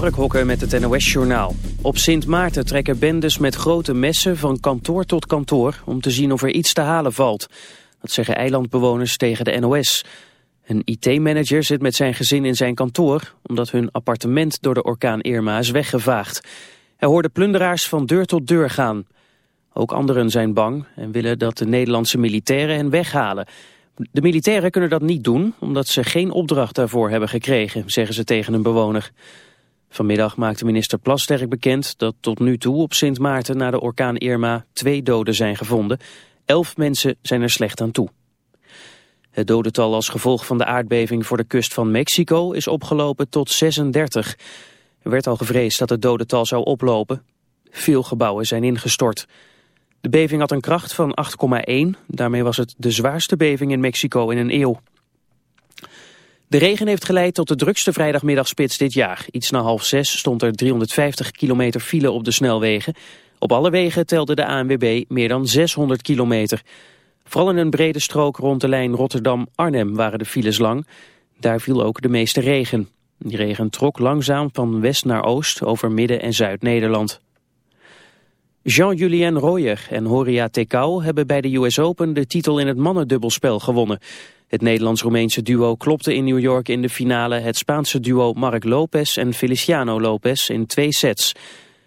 Mark Hokker met het NOS-journaal. Op Sint Maarten trekken bendes met grote messen van kantoor tot kantoor... om te zien of er iets te halen valt. Dat zeggen eilandbewoners tegen de NOS. Een IT-manager zit met zijn gezin in zijn kantoor... omdat hun appartement door de orkaan Irma is weggevaagd. Hij hoorde plunderaars van deur tot deur gaan. Ook anderen zijn bang en willen dat de Nederlandse militairen hen weghalen... De militairen kunnen dat niet doen, omdat ze geen opdracht daarvoor hebben gekregen, zeggen ze tegen een bewoner. Vanmiddag maakte minister Plasterk bekend dat tot nu toe op Sint Maarten na de orkaan Irma twee doden zijn gevonden. Elf mensen zijn er slecht aan toe. Het dodental als gevolg van de aardbeving voor de kust van Mexico is opgelopen tot 36. Er werd al gevreesd dat het dodental zou oplopen. Veel gebouwen zijn ingestort. De beving had een kracht van 8,1. Daarmee was het de zwaarste beving in Mexico in een eeuw. De regen heeft geleid tot de drukste vrijdagmiddagspits dit jaar. Iets na half zes stond er 350 kilometer file op de snelwegen. Op alle wegen telde de ANWB meer dan 600 kilometer. Vooral in een brede strook rond de lijn Rotterdam-Arnhem waren de files lang. Daar viel ook de meeste regen. Die regen trok langzaam van west naar oost over Midden- en Zuid-Nederland. Jean-Julien Royer en Horia Tekau hebben bij de US Open de titel in het mannendubbelspel gewonnen. Het Nederlands-Roemeense duo klopte in New York in de finale het Spaanse duo Marc Lopez en Feliciano Lopez in twee sets.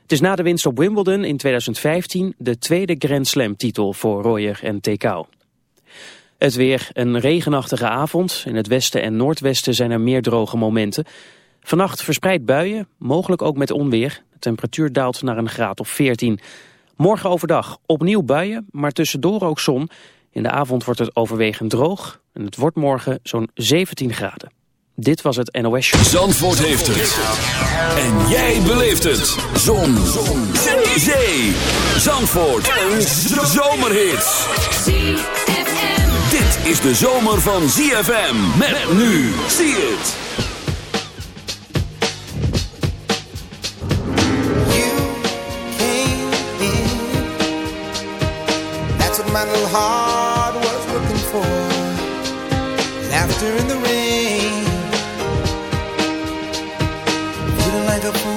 Het is na de winst op Wimbledon in 2015 de tweede Grand Slam titel voor Royer en Tekau. Het weer, een regenachtige avond. In het westen en noordwesten zijn er meer droge momenten. Vannacht verspreid buien, mogelijk ook met onweer. De temperatuur daalt naar een graad of 14. Morgen overdag opnieuw buien, maar tussendoor ook zon. In de avond wordt het overwegend droog en het wordt morgen zo'n 17 graden. Dit was het NOS Show. Zandvoort heeft het. En jij beleeft het. Zon. zon. Zee. Zandvoort. Een zomerhit. Dit is de zomer van ZFM. Met nu. Zie het. My little heart was looking for. Laughter in the rain. Feeling like a fool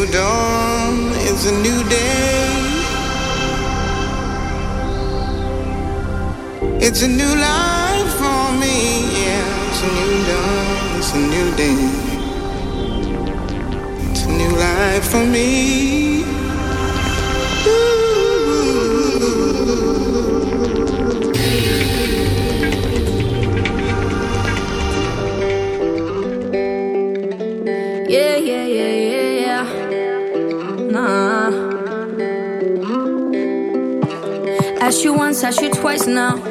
It's a new life for me, yeah. It's a new dawn, it's a new day. It's a new life for me. Yeah, yeah, yeah, yeah, yeah. Nah. Ask you once, ask you twice now.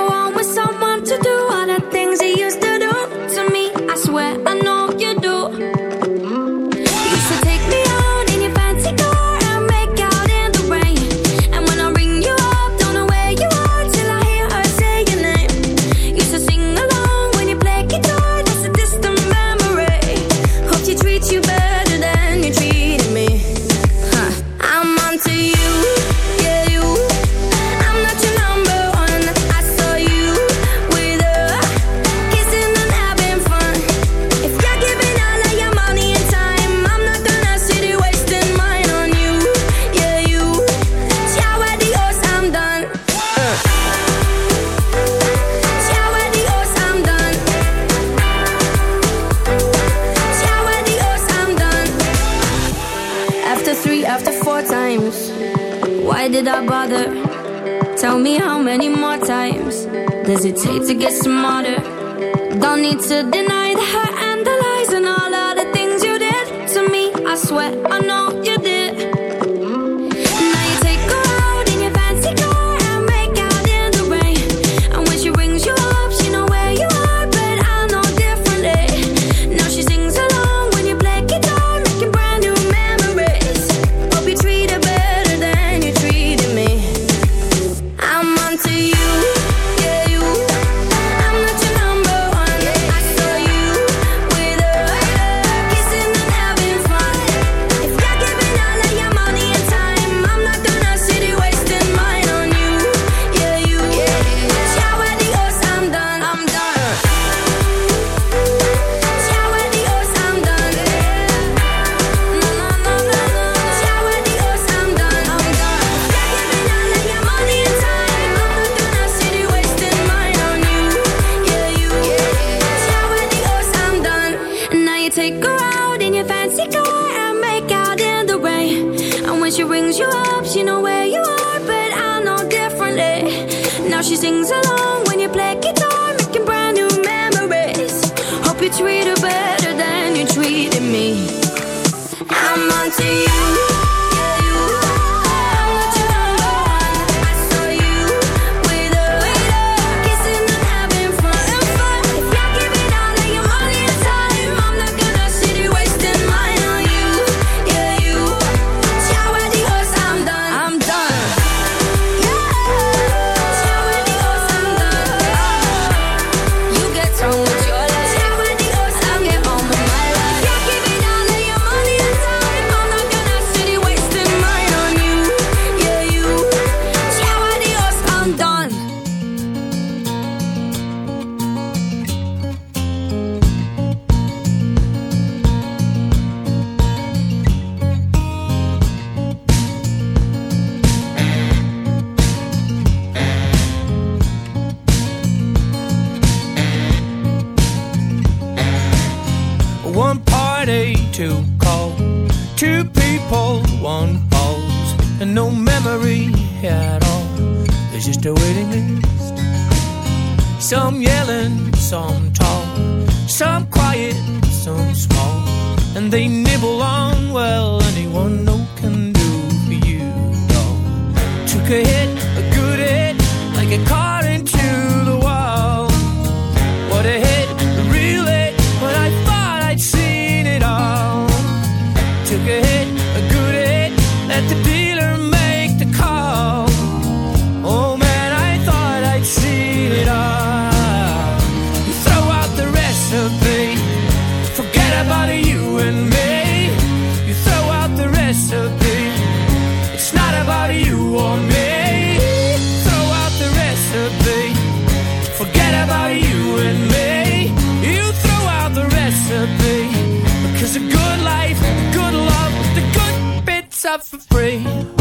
for free.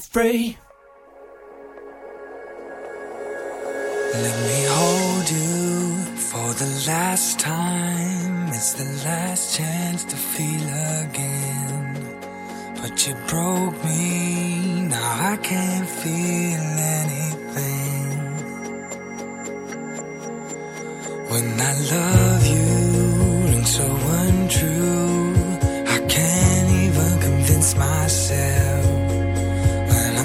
free. Let me hold you for the last time. It's the last chance to feel again. But you broke me, now I can't feel anything. When I love you and so untrue, I can't even convince myself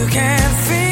you can feel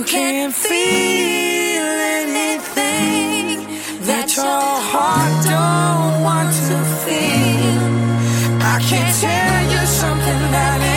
You can't feel anything that your heart don't want to feel. I can't tell you something that.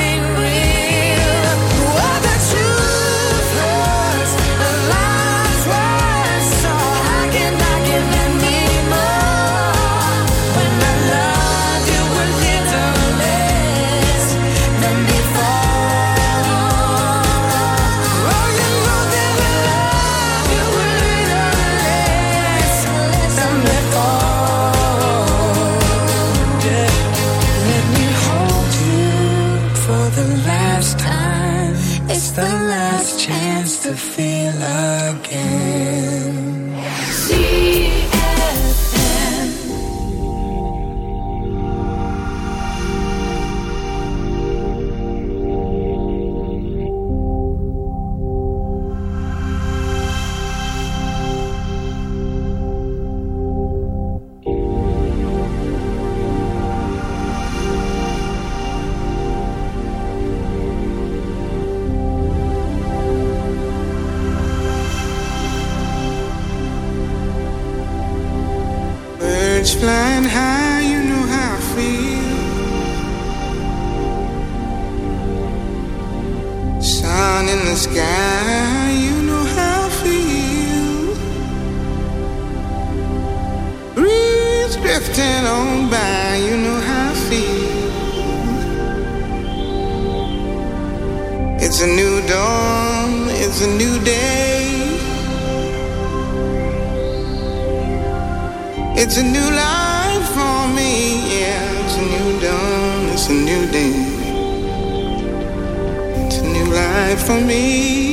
for me.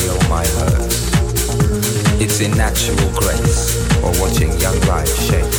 in natural grace or watching young life shape.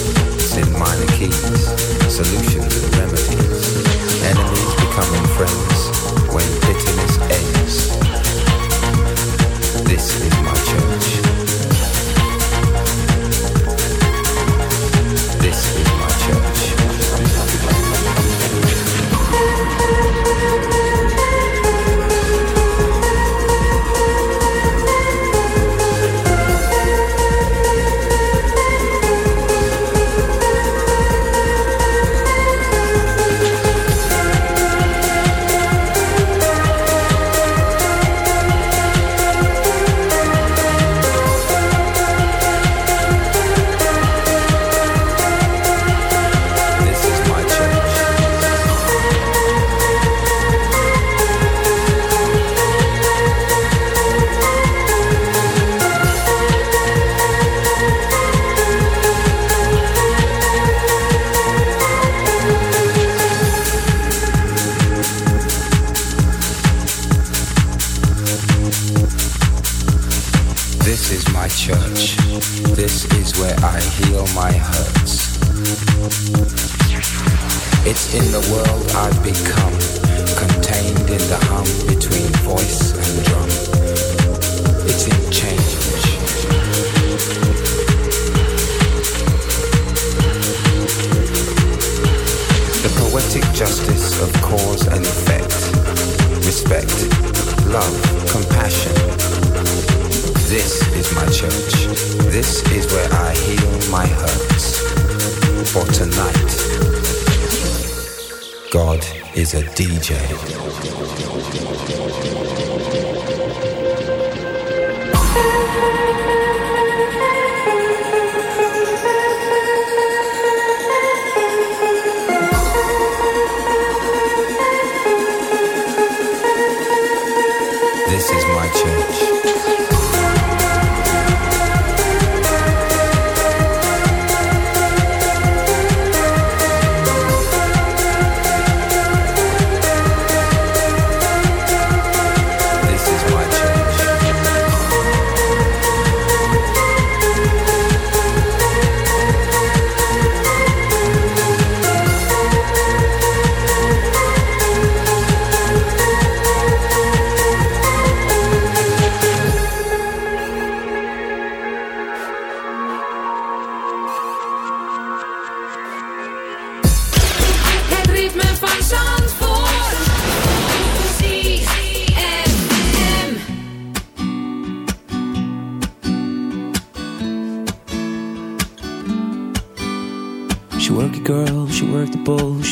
Is a DJ.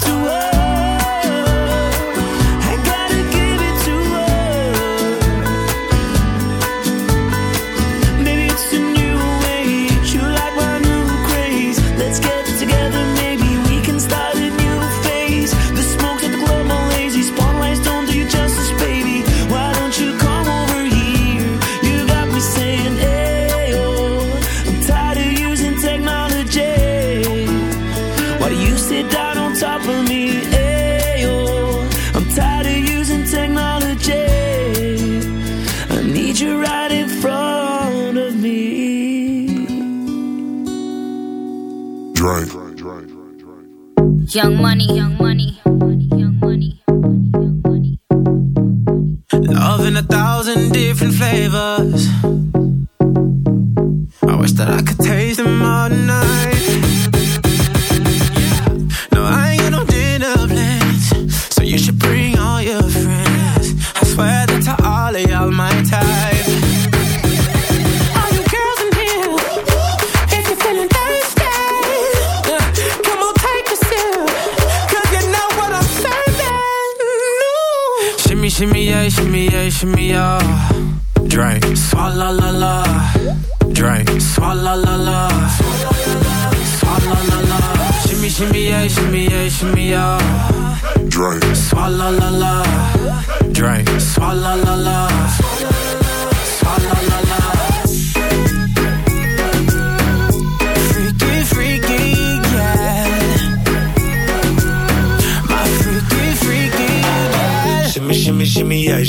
To her. Young money,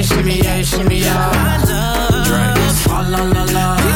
yeah, shimmy, yeah, shimmy, yeah. Drink, swalla la la. Drink,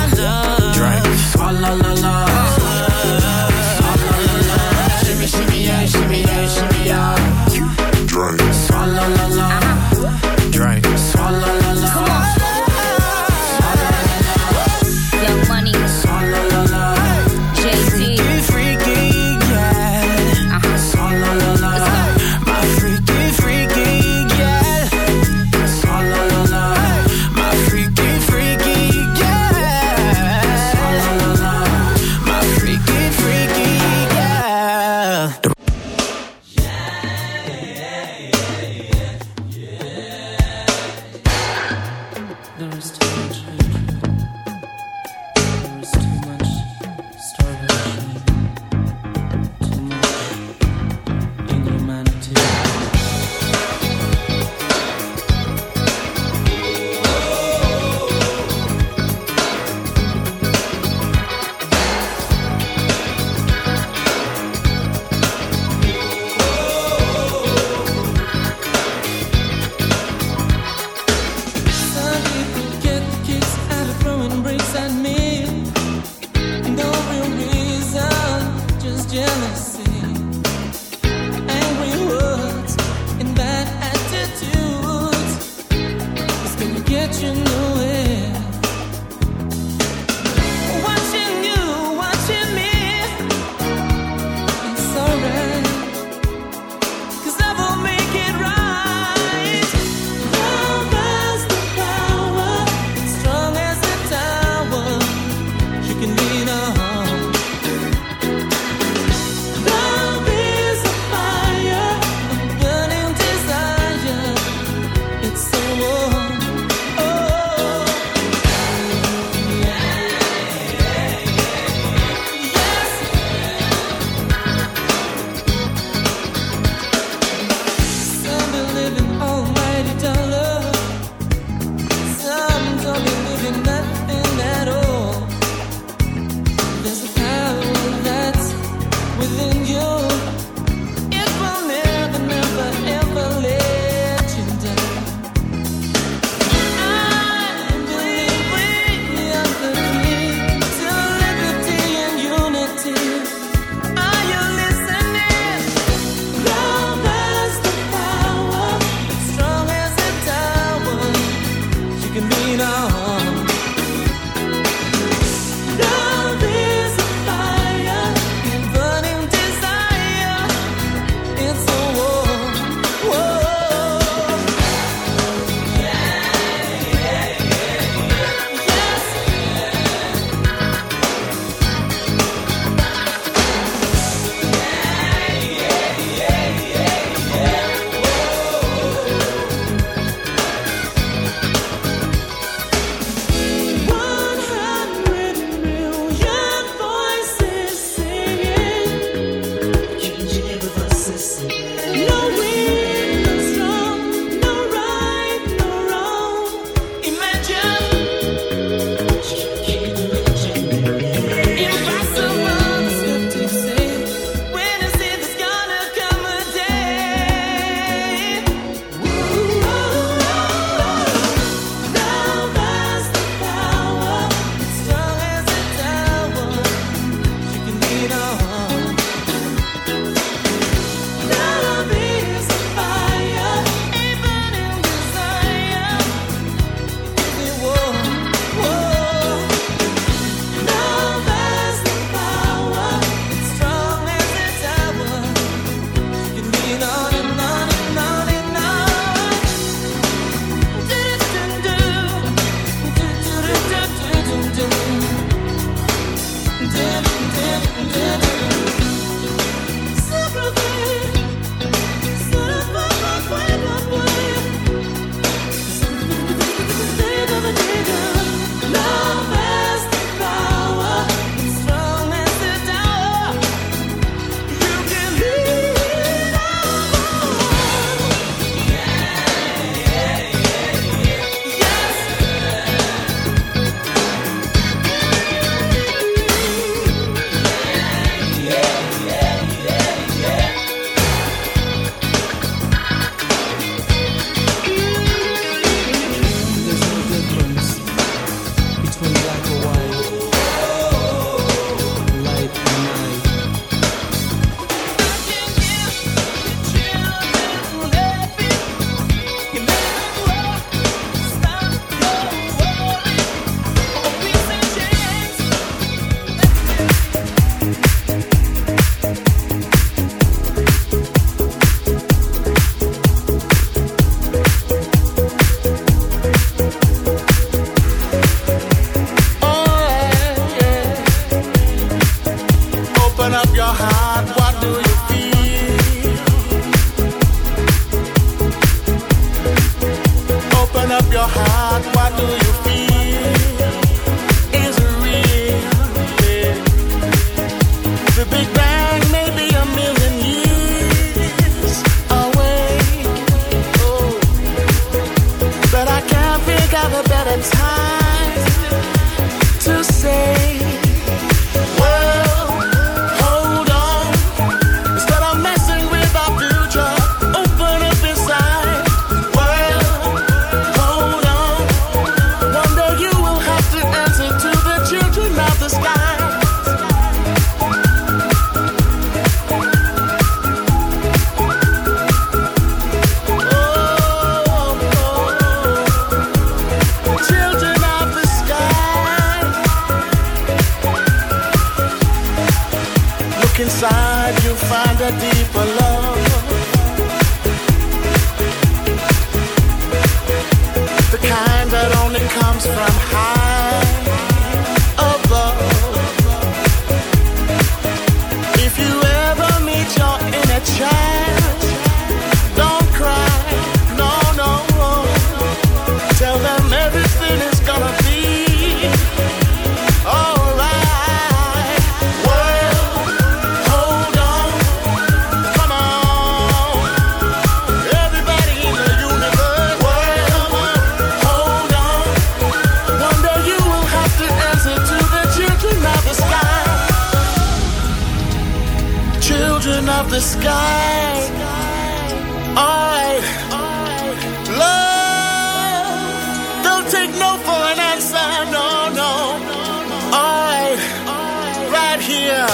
here.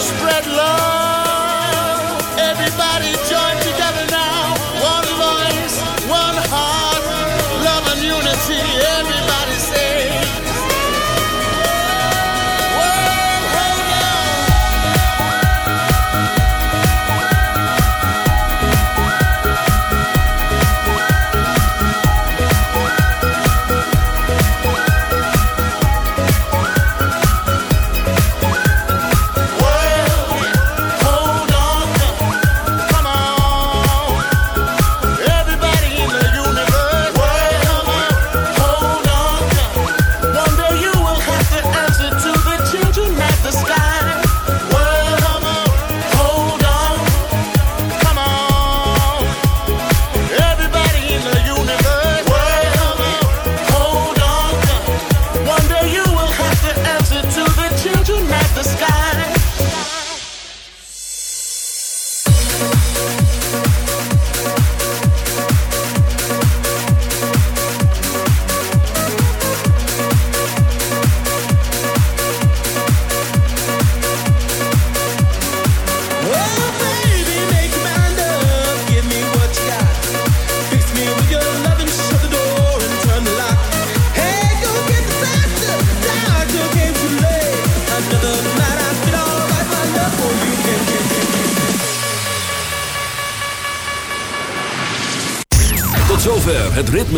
Spread love.